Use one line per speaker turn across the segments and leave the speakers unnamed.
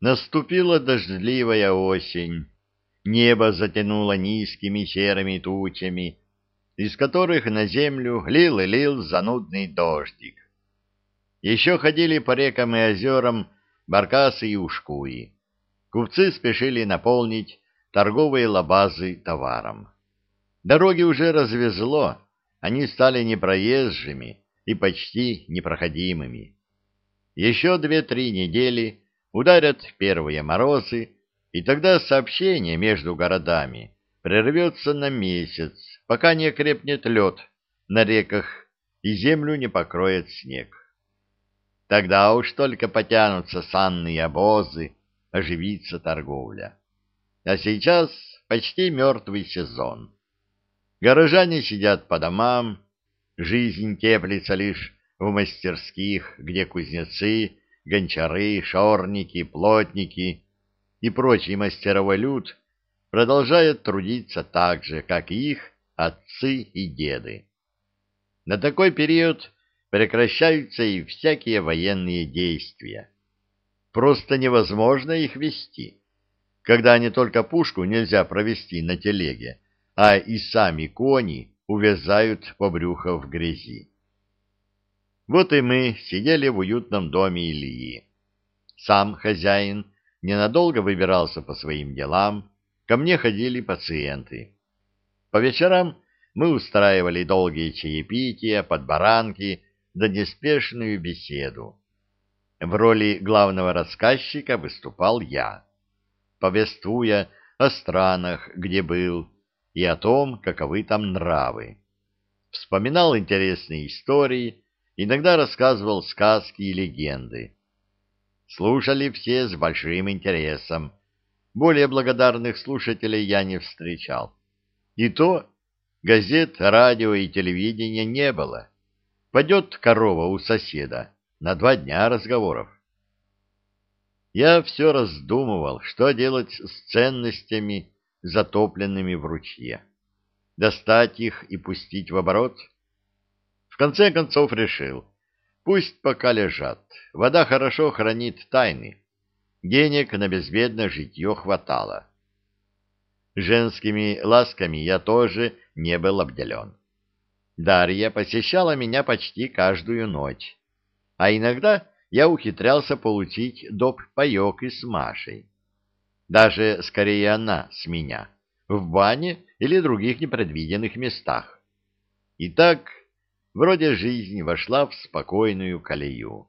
Наступила дождливая осень. Небо затянуло низкими серыми тучами, из которых на землю лил и лил занудный дождик. Еще ходили по рекам и озерам баркасы и ушкуи. Купцы спешили наполнить торговые лабазы товаром. Дороги уже развезло, они стали непроезжими и почти непроходимыми. Еще две-три недели ударят первые морозы, и тогда сообщение между городами прервется на месяц, пока не крепнет лед на реках и землю не покроет снег. Тогда уж только потянутся санные обозы, оживится торговля. А сейчас почти мертвый сезон. Горожане сидят по домам, жизнь теплится лишь в мастерских, где кузнецы, гончары, шорники, плотники и прочий мастеровой люд продолжают трудиться так же, как и их отцы и деды. На такой период прекращаются и всякие военные действия. Просто невозможно их вести, когда не только пушку нельзя провести на телеге, а и сами кони увязают по брюхо в грязи. Вот и мы сидели в уютном доме Ильи. Сам хозяин ненадолго выбирался по своим делам, ко мне ходили пациенты. По вечерам мы устраивали долгие чаепития, подбаранки да неспешную беседу. В роли главного рассказчика выступал я, повествуя о странах, где был, и о том, каковы там нравы. Вспоминал интересные истории, иногда рассказывал сказки и легенды. Слушали все с большим интересом. Более благодарных слушателей я не встречал. И то газет, радио и телевидения не было. Пойдет корова у соседа на два дня разговоров. Я все раздумывал, что делать с ценностями, затопленными в ручье. Достать их и пустить в оборот? Конце концов решил, пусть пока лежат, вода хорошо хранит тайны, денег на безбедное житье хватало. Женскими ласками я тоже не был обделен. Дарья посещала меня почти каждую ночь, а иногда я ухитрялся получить доп. паек и с Машей. Даже скорее она с меня, в бане или других непредвиденных местах. И так, вроде жизнь вошла в спокойную колею.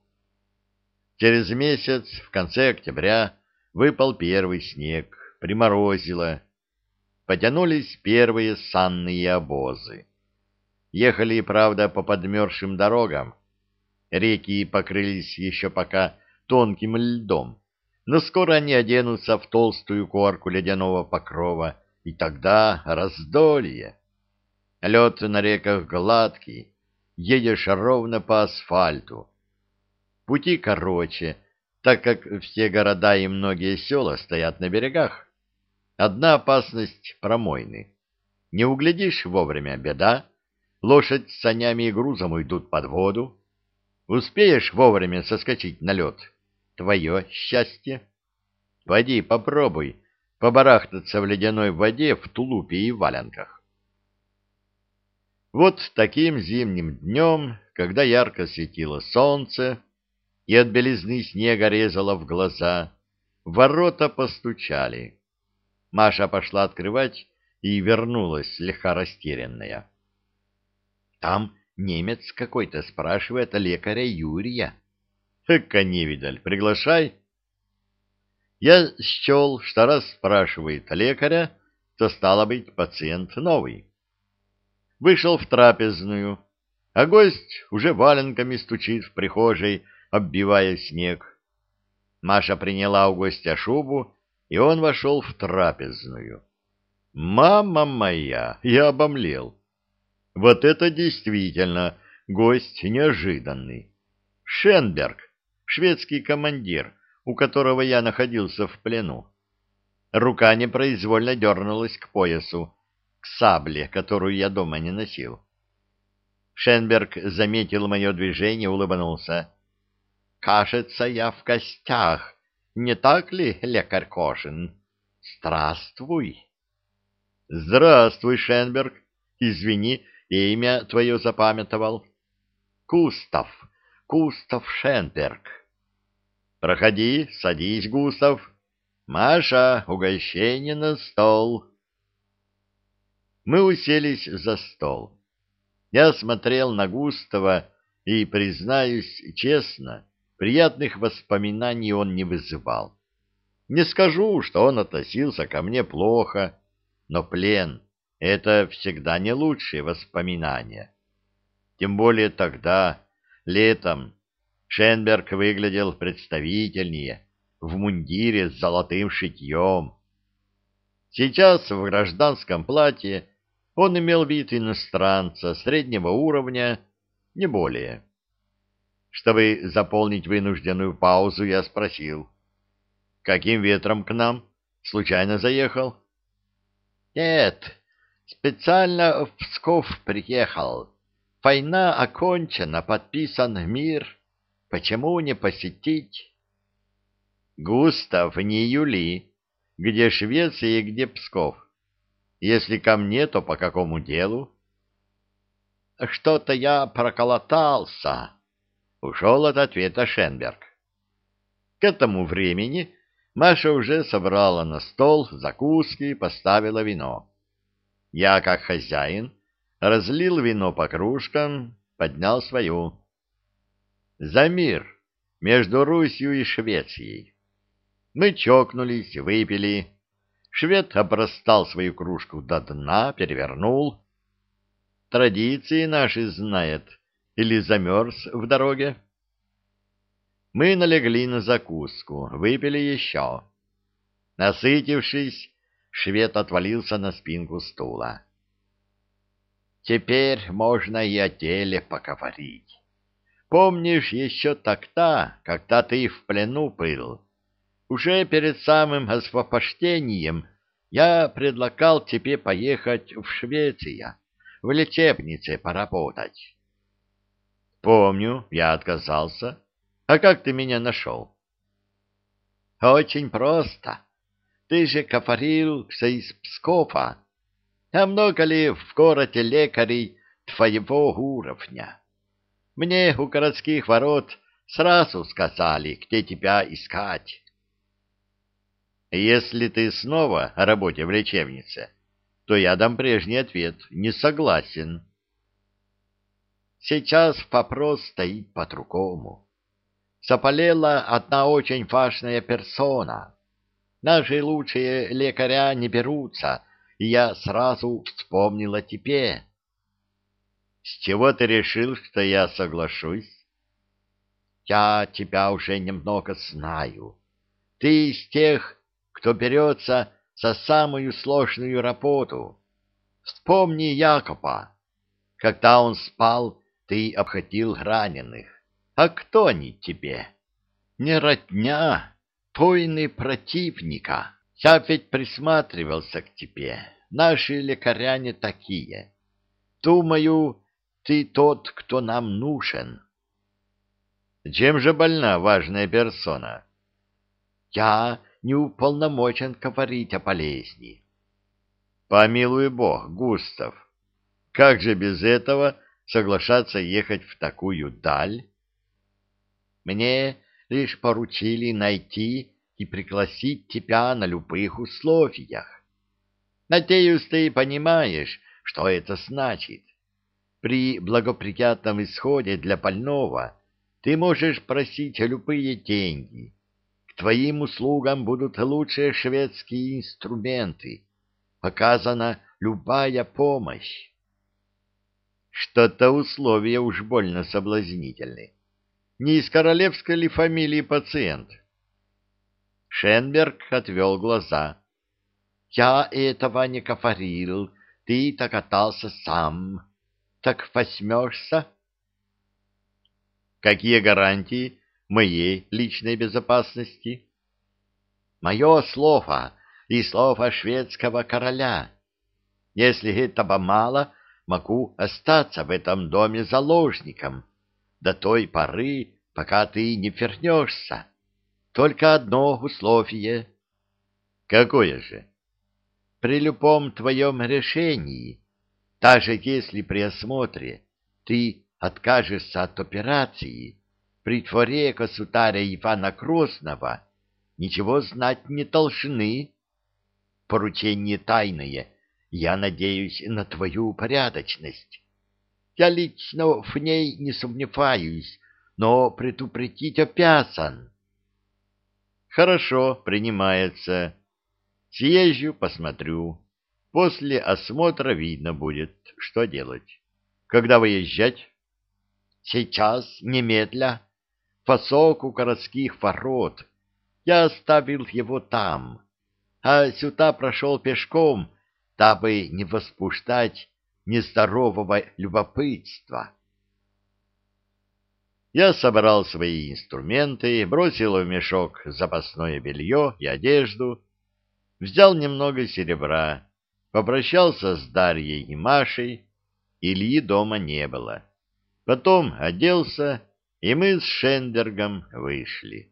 Через месяц, в конце октября, выпал первый снег, приморозило. Потянулись первые санные обозы. Ехали, правда, по подмерзшим дорогам. Реки покрылись еще пока тонким льдом, но скоро они оденутся в толстую корку ледяного покрова, и тогда раздолье. Лед на реках гладкий, едешь ровно по асфальту. Пути короче, так как все города и многие села стоят на берегах. Одна опасность — промойны. Не углядишь вовремя — беда. Лошадь с санями и грузом уйдут под воду. Успеешь вовремя соскочить на лед — твое счастье. Пойди попробуй побарахтаться в ледяной воде в тулупе и валенках. Вот таким зимним днем, когда ярко светило солнце и от белизны снега резало в глаза, ворота постучали. Маша пошла открывать и вернулась слегка растерянная. Там немец какой-то спрашивает лекаря Юрия. Эка невидаль, приглашай. Я счел, что раз спрашивает лекаря, то стало быть пациент новый. Вышел в трапезную, а гость уже валенками стучит в прихожей, оббивая снег. Маша приняла у гостя шубу, и он вошел в трапезную. «Мама моя!» Я обомлел. Вот это действительно гость неожиданный. Шенберг, шведский командир, у которого я находился в плену. Рука непроизвольно дернулась к поясу, к сабле, которую я дома не носил. Шенберг заметил мое движение, улыбнулся. «Кажется, я в костях. Не так ли, лекарь Кошин? Здравствуй. Здравствуй, Шенберг. Извини, имя твое запамятовал. Кустав, Кустав Шенберг. Проходи, садись, Густав. Маша, угощение на стол. Мы уселись за стол. Я смотрел на Густава и, признаюсь честно, приятных воспоминаний он не вызывал. Не скажу, что он относился ко мне плохо, но плен — это всегда не лучшие воспоминания. Тем более тогда, летом, Шенберг выглядел представительнее, в мундире с золотым шитьем. Сейчас в гражданском платье он имел вид иностранца среднего уровня, не более. Чтобы заполнить вынужденную паузу, я спросил, «Каким ветром к нам? Случайно заехал?» «Нет, специально в Псков приехал. Война окончена, подписан мир. Почему не посетить?» «Густав, не Юли. Где Швеция и где Псков?» Если ко мне, то по какому делу? Что-то я проколотался. Ушел от ответа Шенберг. К этому времени Маша уже собрала на стол закуски и поставила вино. Я, как хозяин, разлил вино по кружкам, поднял свою. За мир между Русью и Швецией. Мы чокнулись, выпили, Швед опростал свою кружку до дна, перевернул. Традиции наши знает. Или замерз в дороге? Мы налегли на закуску, выпили еще. Насытившись, швед отвалился на спинку стула. Теперь можно и о теле поговорить. Помнишь еще тогда, когда ты в плену был? Уже перед самым освобождением я предлагал тебе поехать в Швецию, в лечебнице поработать. Помню, я отказался. А как ты меня нашел? Очень просто. Ты же говорил, из Пскова. А много ли в городе лекарей твоего уровня? Мне у городских ворот сразу сказали, где тебя искать. Если ты снова о работе в лечебнице, то я дам прежний ответ «не согласен». Сейчас вопрос стоит по-другому. Заболела одна очень важная персона. Наши лучшие лекаря не берутся, и я сразу вспомнил о тебе. С чего ты решил, что я соглашусь? Я тебя уже немного знаю. Ты из тех, кто берется за самую сложную работу. Вспомни Якова. Когда он спал, ты обходил раненых. А кто они тебе? Не родня, войны противника. Я ведь присматривался к тебе. Наши лекаря не такие. Думаю, ты тот, кто нам нужен. Чем же больна важная персона? Я не уполномочен говорить о болезни. Помилуй бог, Густав, как же без этого соглашаться ехать в такую даль? Мне лишь поручили найти и пригласить тебя на любых условиях. Надеюсь, ты понимаешь, что это значит. При благоприятном исходе для больного ты можешь просить любые деньги, твоим услугам будут лучшие шведские инструменты. Оказана любая помощь. Что-то условия уж больно соблазнительны. Не из королевской ли фамилии пациент? Шенберг отвел глаза. Я этого не говорил, ты так катался сам. Так возьмешься? Какие гарантии, моей личной безопасности? Мое слово и слово шведского короля. Если этого мало, могу остаться в этом доме заложником до той поры, пока ты не вернешься.
Только одно условие.
Какое же?
При любом твоем решении, даже если при осмотре ты откажешься от операции, при дворе государя Ивана Грозного ничего знать не должны. Поручение тайное, я надеюсь на твою порядочность. Я лично в ней не сомневаюсь, но предупредить обязан.
Хорошо, принимается. Съезжу, посмотрю. После осмотра видно будет, что делать. Когда выезжать?
Сейчас, немедля. Фасок у городских ворот. Я оставил его там, а сюда прошел пешком, дабы не возбуждать нездорового любопытства.
Я собрал свои инструменты, бросил в мешок запасное белье и одежду, взял немного серебра, попрощался с Дарьей и Машей, Ильи дома не было. Потом оделся, и мы с Шендергом вышли.